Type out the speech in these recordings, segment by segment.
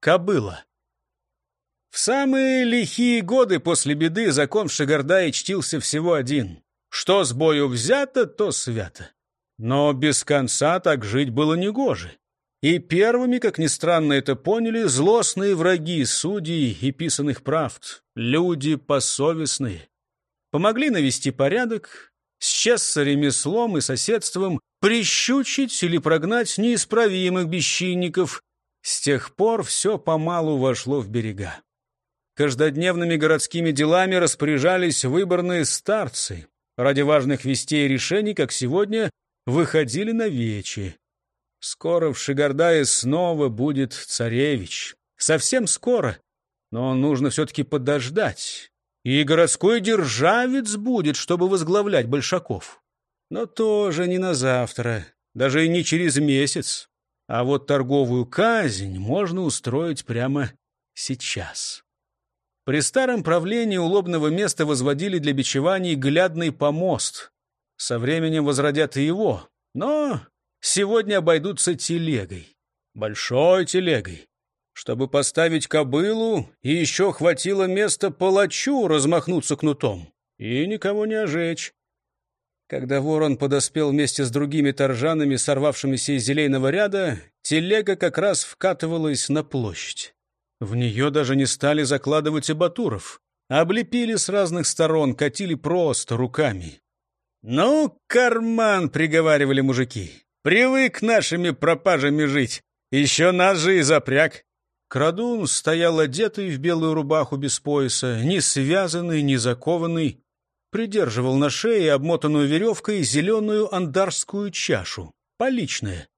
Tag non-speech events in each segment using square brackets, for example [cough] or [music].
Кобыла. В самые лихие годы после беды закон в Шигардае чтился всего один. Что с бою взято, то свято. Но без конца так жить было негоже. И первыми, как ни странно это поняли, злостные враги судей и писанных правд, люди посовестные. Помогли навести порядок, с ремеслом и соседством, прищучить или прогнать неисправимых бесчинников. С тех пор все помалу вошло в берега. Каждодневными городскими делами распоряжались выборные старцы. Ради важных вестей и решений, как сегодня, выходили на вечи. Скоро в Шигардае снова будет царевич. Совсем скоро. Но нужно все-таки подождать. И городской державец будет, чтобы возглавлять большаков. Но тоже не на завтра, даже и не через месяц. А вот торговую казнь можно устроить прямо сейчас. При старом правлении улобного места возводили для бичеваний глядный помост. Со временем возродят и его, но сегодня обойдутся телегой. Большой телегой. Чтобы поставить кобылу, и еще хватило места палачу размахнуться кнутом и никого не ожечь. Когда ворон подоспел вместе с другими торжанами, сорвавшимися из зелейного ряда, телега как раз вкатывалась на площадь. В нее даже не стали закладывать и батуров. Облепили с разных сторон, катили просто руками. «Ну, карман!» — приговаривали мужики. «Привык нашими пропажами жить. Еще нас же и запряг». Крадун стоял одетый в белую рубаху без пояса, не связанный, не закованный. Придерживал на шее обмотанную веревкой зеленую андарскую чашу, поличная.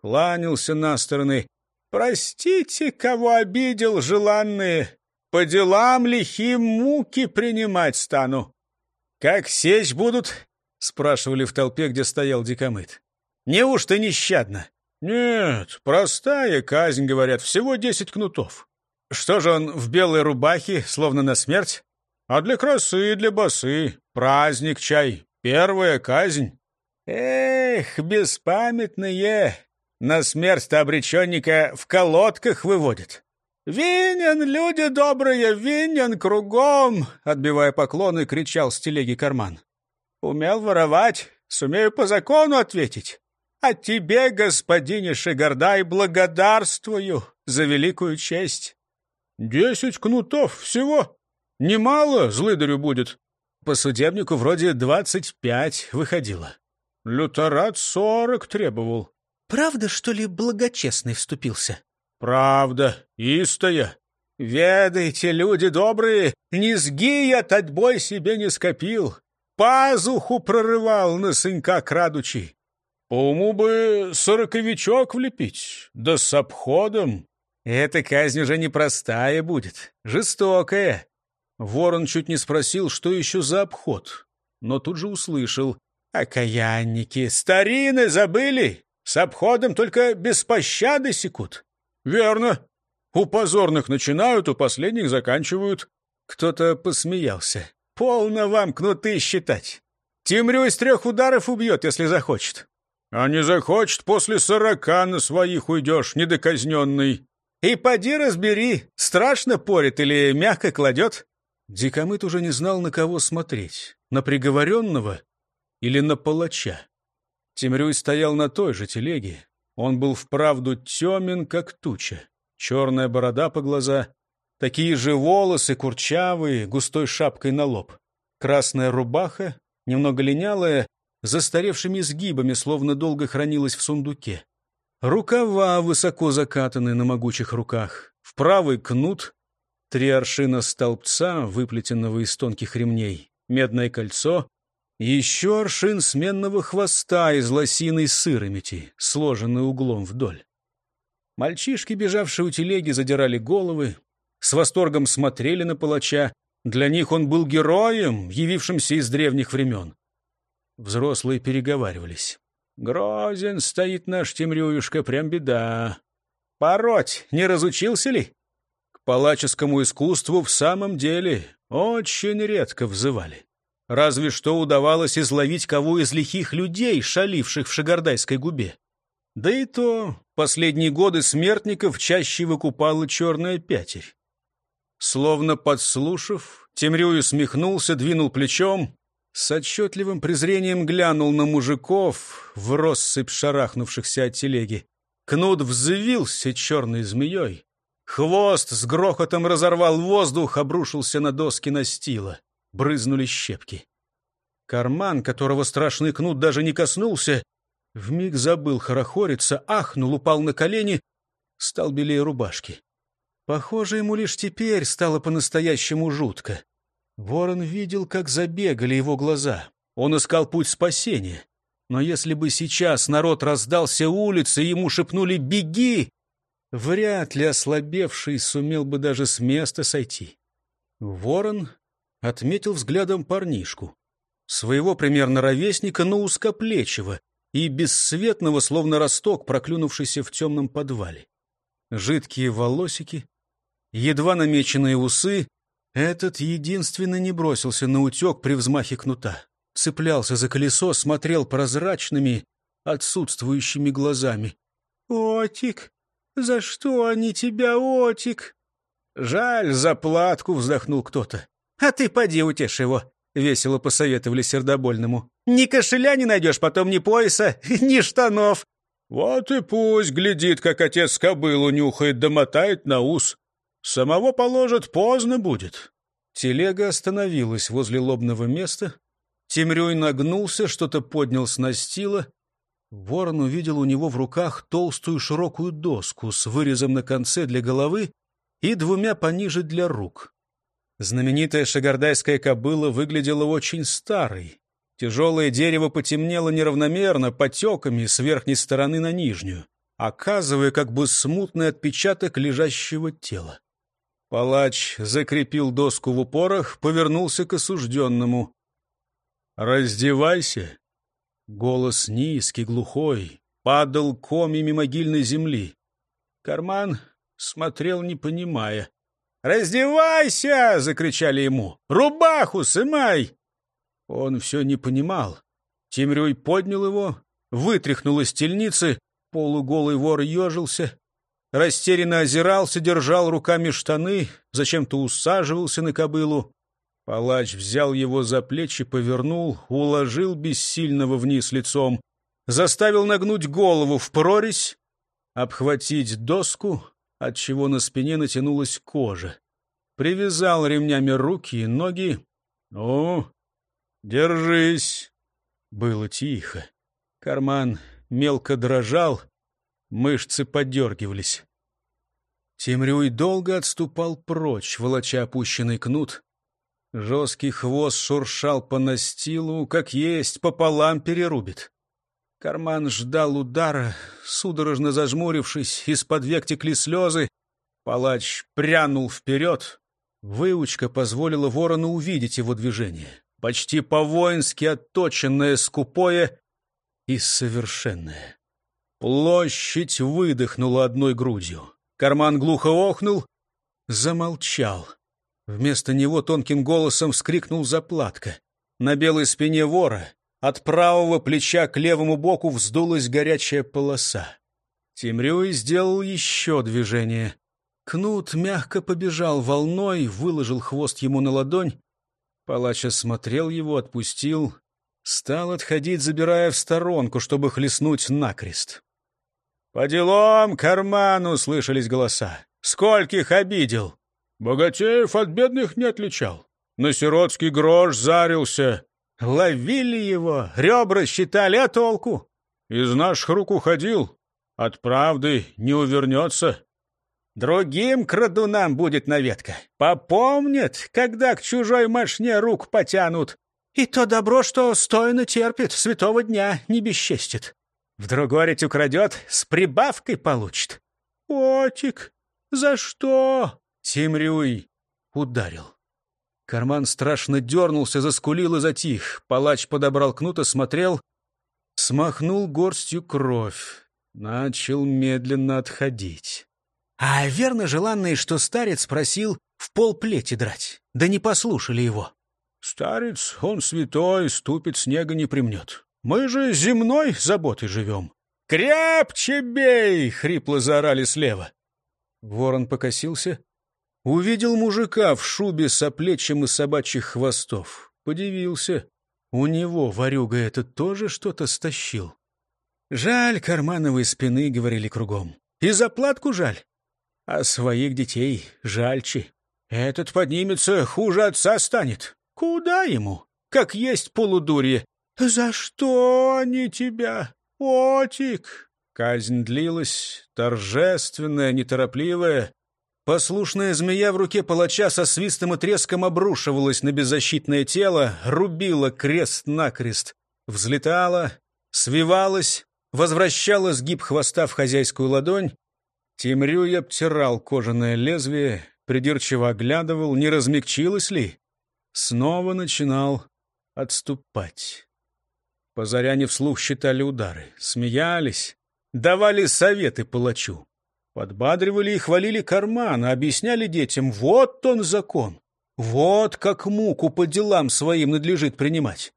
Кланялся на стороны, Простите, кого обидел, желанные, по делам лихим муки принимать стану. Как сечь будут? Спрашивали в толпе, где стоял дикомыт. Неужто нещадно? Нет, простая казнь, говорят, всего десять кнутов. Что же он в белой рубахе, словно на смерть? А для красы и для басы. Праздник чай. Первая казнь. Эх, беспамятные! На смерть-то обреченника в колодках выводят. «Винен, люди добрые, винен кругом!» Отбивая поклоны, кричал с телеги карман. «Умел воровать, сумею по закону ответить. А тебе, господине Шигардай, благодарствую за великую честь». «Десять кнутов всего? Немало злыдарю будет». По судебнику вроде двадцать пять выходило. Люторат сорок требовал. Правда, что ли, благочестный вступился? Правда, истая. Ведайте, люди добрые, низги я татьбой себе не скопил. Пазуху прорывал на сынка крадучи. По уму бы сороковичок влепить, да с обходом. Эта казнь уже непростая будет, жестокая. Ворон чуть не спросил, что еще за обход, но тут же услышал. «Окаянники, старины забыли? С обходом только без пощады секут. Верно. У позорных начинают, у последних заканчивают. Кто-то посмеялся. Полно вам кнуты считать. Тимрю из трех ударов убьет, если захочет. А не захочет, после сорока на своих уйдешь, недоказненный. И поди разбери, страшно порит или мягко кладет. Дикомыт уже не знал, на кого смотреть. На приговоренного или на палача. Темрюй стоял на той же телеге. Он был вправду темен, как туча. Черная борода по глаза, такие же волосы, курчавые, густой шапкой на лоб. Красная рубаха, немного линялая, застаревшими сгибами, словно долго хранилась в сундуке. Рукава высоко закатаны на могучих руках. В правый кнут, три аршина столбца, выплетенного из тонких ремней, медное кольцо, еще аршин сменного хвоста из лосиной сыромити, сложенный углом вдоль. Мальчишки, бежавшие у телеги, задирали головы, с восторгом смотрели на палача. Для них он был героем, явившимся из древних времен. Взрослые переговаривались. «Грозен стоит наш Темрююшка, прям беда. Пороть не разучился ли?» Палаческому искусству в самом деле очень редко взывали. Разве что удавалось изловить кого из лихих людей, шаливших в Шагардайской губе. Да и то последние годы смертников чаще выкупала черная пятерь. Словно подслушав, Темрюй усмехнулся, двинул плечом, с отчетливым презрением глянул на мужиков в россыпь шарахнувшихся от телеги. Кнут взвился черной змеей. Хвост с грохотом разорвал воздух, обрушился на доски настила. Брызнули щепки. Карман, которого страшный кнут даже не коснулся, вмиг забыл хорохориться, ахнул, упал на колени, стал белее рубашки. Похоже, ему лишь теперь стало по-настоящему жутко. Ворон видел, как забегали его глаза. Он искал путь спасения. Но если бы сейчас народ раздался улицы, ему шепнули «беги», вряд ли ослабевший сумел бы даже с места сойти. Ворон отметил взглядом парнишку. Своего примерно ровесника, но узкоплечего и бесцветного, словно росток, проклюнувшийся в темном подвале. Жидкие волосики, едва намеченные усы, этот единственно не бросился на утек при взмахе кнута. Цеплялся за колесо, смотрел прозрачными, отсутствующими глазами. «Отик, за что они тебя, Отик?» «Жаль, заплатку», — вздохнул кто-то. «А ты поди утешь его», — весело посоветовали сердобольному. «Ни кошеля не найдешь, потом ни пояса, [laughs] ни штанов». «Вот и пусть глядит, как отец кобылу нюхает, да на ус. Самого положит, поздно будет. Телега остановилась возле лобного места. Темрюй нагнулся, что-то поднял с настила. Ворон увидел у него в руках толстую широкую доску с вырезом на конце для головы и двумя пониже для рук. Знаменитая шагардайская кобыла выглядела очень старой. Тяжелое дерево потемнело неравномерно, потеками с верхней стороны на нижнюю, оказывая как бы смутный отпечаток лежащего тела. Палач закрепил доску в упорах, повернулся к осужденному. «Раздевайся!» Голос низкий, глухой, падал комьями могильной земли. Карман смотрел, не понимая. «Раздевайся!» — закричали ему. «Рубаху сымай!» Он все не понимал. Тимрюй поднял его, вытряхнул из тельницы, полуголый вор ежился, растерянно озирался, держал руками штаны, зачем-то усаживался на кобылу. Палач взял его за плечи, повернул, уложил бессильного вниз лицом, заставил нагнуть голову в прорезь, обхватить доску, отчего на спине натянулась кожа. Привязал ремнями руки и ноги. «Ну, держись!» Было тихо. Карман мелко дрожал, Мышцы подергивались. Темрюй долго отступал прочь, волоча опущенный кнут. Жесткий хвост шуршал по настилу, как есть, пополам перерубит. Карман ждал удара, судорожно зажмурившись, из-под век текли слезы. Палач прянул вперед. Выучка позволила ворону увидеть его движение. Почти по-воински отточенное, скупое и совершенное. Площадь выдохнула одной грудью. Карман глухо охнул, замолчал. Вместо него тонким голосом вскрикнул заплатка. На белой спине вора от правого плеча к левому боку вздулась горячая полоса. Темрюй сделал еще движение. Кнут мягко побежал волной, выложил хвост ему на ладонь. Палач осмотрел его, отпустил, стал отходить, забирая в сторонку, чтобы хлестнуть накрест. «По делам, карману!» — слышались голоса. «Скольких обидел!» «Богатеев от бедных не отличал. На сиротский грош зарился. Ловили его, ребра считали, а толку? Из наших рук уходил. От правды не увернется. Другим крадунам будет наветка. Попомнят, когда к чужой мошне рук потянут. И то добро, что стояно терпит, святого дня не бесчестит. Вдруг гореть украдет, с прибавкой получит. «Отик, за что?» Тимрюй ударил. Карман страшно дернулся, заскулил и затих. Палач подобрал кнут, осмотрел, смахнул горстью кровь. Начал медленно отходить. А верно желанный, что старец просил в пол плети драть. Да не послушали его. Старец, он святой, ступит, снега не примнет. Мы же земной заботой живем. «Крепче бей!» — хрипло заорали слева. Ворон покосился, увидел мужика в шубе с оплечем из собачьих хвостов. Подивился. У него, ворюга этот, тоже что-то стащил. Жаль кармановой спины, говорили кругом. И заплатку жаль. А своих детей жальче. Этот поднимется, хуже отца станет. Куда ему? Как есть полудурье. За что они тебя, Отик? Казнь длилась, торжественная, неторопливая. Послушная змея в руке палача со свистом и треском обрушивалась на беззащитное тело, рубила крест-накрест, взлетала, свивалась, возвращала сгиб хвоста в хозяйскую ладонь. Темрюй обтирал кожаное лезвие, придирчиво оглядывал, не размягчилось ли. Снова начинал отступать. Позаряне вслух считали удары, смеялись, давали советы палачу. Подбадривали и хвалили карман, объясняли детям, вот он закон, вот как муку по делам своим надлежит принимать.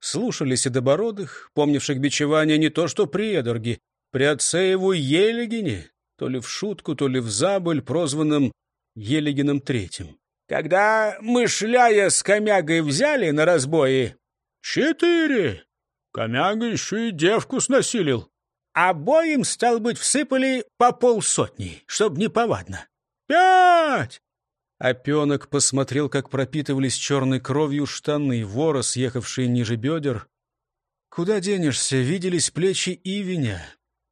Слушали седобородых, помнивших бичевание не то что при Эдорге, при его Елегине, то ли в шутку, то ли в забыль, прозванном Елегином Третьим. Когда мы, шляя с комягой, взяли на разбои... Четыре! Комяга еще и девку снасилил. Обоим, стал быть, всыпали по полсотни, чтоб неповадно. Пять! Опенок посмотрел, как пропитывались черной кровью штаны, ворос, ехавшие ниже бедер. Куда денешься, виделись плечи Ивеня,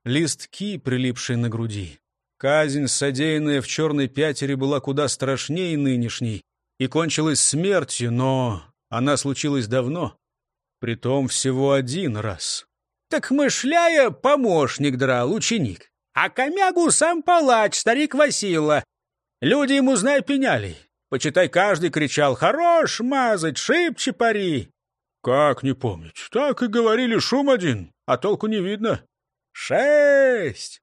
листки, прилипшие на груди. Казнь, содеянная в черной пятере, была куда страшнее нынешней и кончилась смертью, но она случилась давно, притом всего один раз. Так мышляя, помощник драл, ученик. А комягу сам палач, старик Васила. Люди ему, знай, пеняли. Почитай, каждый кричал «Хорош мазать, шибче пари!» Как не помнить? Так и говорили, шум один, а толку не видно. Шесть!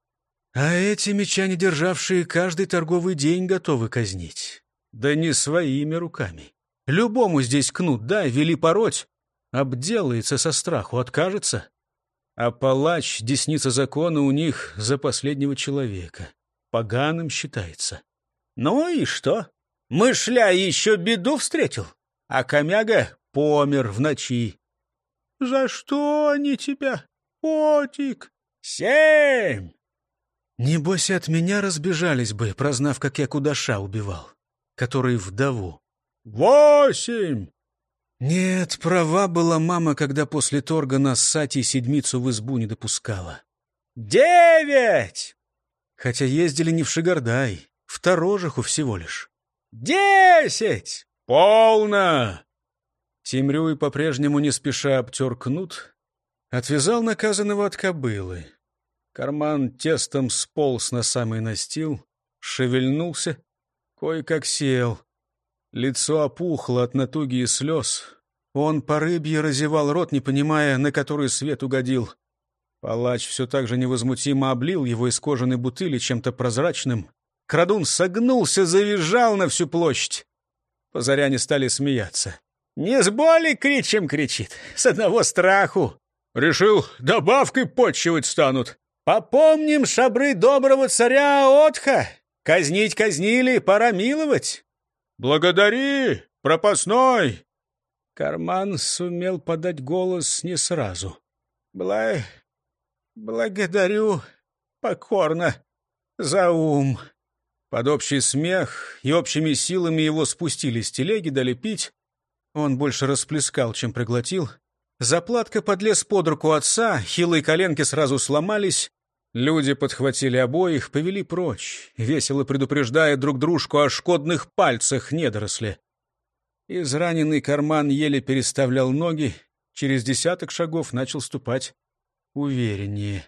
А эти меча, не державшие, каждый торговый день готовы казнить. Да не своими руками. Любому здесь кнут дай, вели пороть. Обделается со страху, откажется. А палач, десница закона у них за последнего человека. Поганым считается. Ну и что? Мышля еще беду встретил, а комяга помер в ночи. За что они тебя, котик? Семь! Небось, от меня разбежались бы, прознав, как я кудаша убивал, который вдову. Восемь! Нет, права была мама, когда после торга нас Сати седмицу в избу не допускала. Девять! Хотя ездили не в Шигардай, в Торожиху всего лишь. Десять! Полно! Тимрюй по-прежнему не спеша обтер кнут, отвязал наказанного от кобылы. Карман тестом сполз на самый настил, шевельнулся, кое-как сел. Лицо опухло от натуги и слез. Он по рыбье разевал рот, не понимая, на который свет угодил. Палач все так же невозмутимо облил его из кожаной бутыли чем-то прозрачным. Крадун согнулся, завизжал на всю площадь. Позаряне стали смеяться. «Не с боли кричем!» — кричит. «С одного страху!» «Решил, добавкой почивать станут!» Попомним шабры доброго царя Отха. Казнить казнили, пора миловать. Благодари, пропасной. Карман сумел подать голос не сразу. Бла... Благодарю покорно за ум. Под общий смех и общими силами его спустили с телеги, дали пить. Он больше расплескал, чем проглотил. Заплатка подлез под руку отца, хилые коленки сразу сломались. Люди подхватили обоих, повели прочь, весело предупреждая друг дружку о шкодных пальцах недоросли. Израненный карман еле переставлял ноги, через десяток шагов начал ступать увереннее.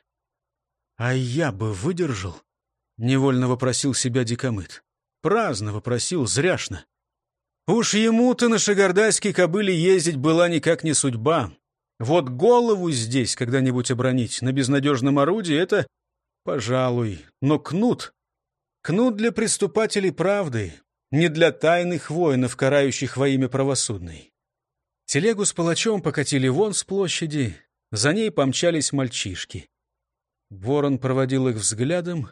«А я бы выдержал?» — невольно вопросил себя дикомыт. Праздно вопросил, зряшно. Уж ему-то на шагардайской кобыле ездить была никак не судьба. Вот голову здесь когда-нибудь обронить на безнадежном орудии — это, пожалуй, но кнут. Кнут для преступателей правды, не для тайных воинов, карающих во имя правосудной. Телегу с палачом покатили вон с площади, за ней помчались мальчишки. Ворон проводил их взглядом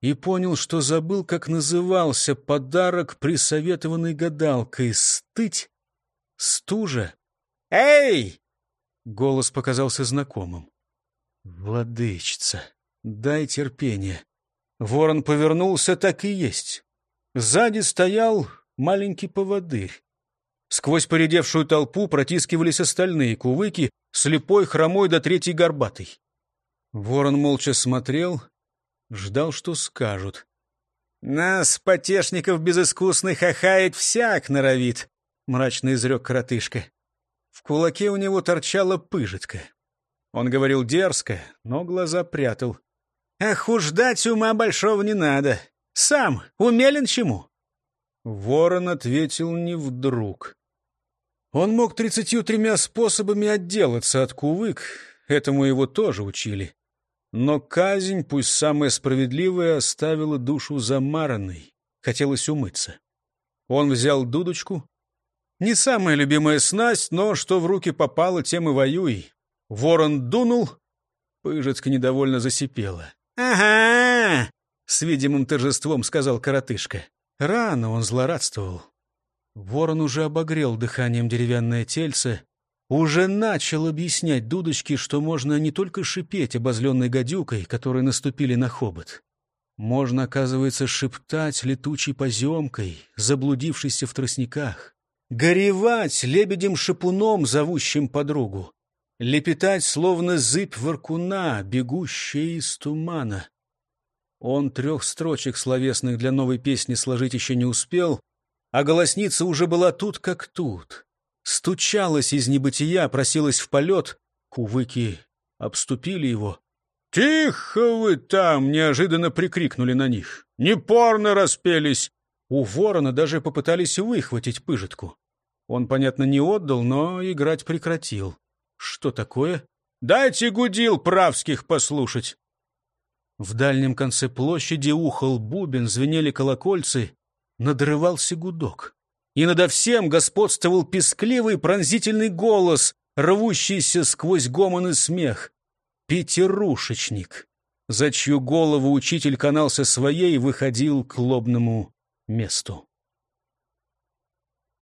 и понял, что забыл, как назывался подарок, присоветованный гадалкой. Стыть? Стужа? «Эй!» — голос показался знакомым. «Владычица, дай терпение». Ворон повернулся, так и есть. Сзади стоял маленький поводырь. Сквозь поредевшую толпу протискивались остальные кувыки, слепой, хромой до третий горбатый. Ворон молча смотрел, ждал, что скажут. «Нас, потешников безыскусных, охает всяк норовит», — мрачно изрек коротышка. В кулаке у него торчала пыжитка. Он говорил дерзко, но глаза прятал. «Ах уж ждать ума большого не надо. Сам умелен чему?» Ворон ответил не вдруг. Он мог тридцатью тремя способами отделаться от кувык, этому его тоже учили. Но казнь, пусть самая справедливая, оставила душу замаранной. Хотелось умыться. Он взял дудочку. Не самая любимая снасть, но что в руки попало, тем и воюй. Ворон дунул, пыжицка недовольно засипела. «Ага!» — с видимым торжеством сказал коротышка. Рано он злорадствовал. Ворон уже обогрел дыханием деревянное тельце, уже начал объяснять дудочке, что можно не только шипеть обозленной гадюкой, которой наступили на хобот. Можно, оказывается, шептать летучей поземкой, заблудившейся в тростниках, горевать лебедем-шипуном, зовущим подругу, лепетать, словно зыбь воркуна, бегущая из тумана. Он трех строчек словесных для новой песни сложить еще не успел, а голосница уже была тут как тут стучалась из небытия, просилась в полет. Кувыки обступили его. «Тихо вы там!» — неожиданно прикрикнули на них. «Непорно распелись!» У ворона даже попытались выхватить пыжитку. Он, понятно, не отдал, но играть прекратил. Что такое? «Дайте гудил правских послушать!» В дальнем конце площади ухал бубен, звенели колокольцы, надрывался гудок и надо всем господствовал пескливый пронзительный голос, рвущийся сквозь гомон и смех. Пятерушечник, за чью голову учитель канался своей, выходил к лобному месту.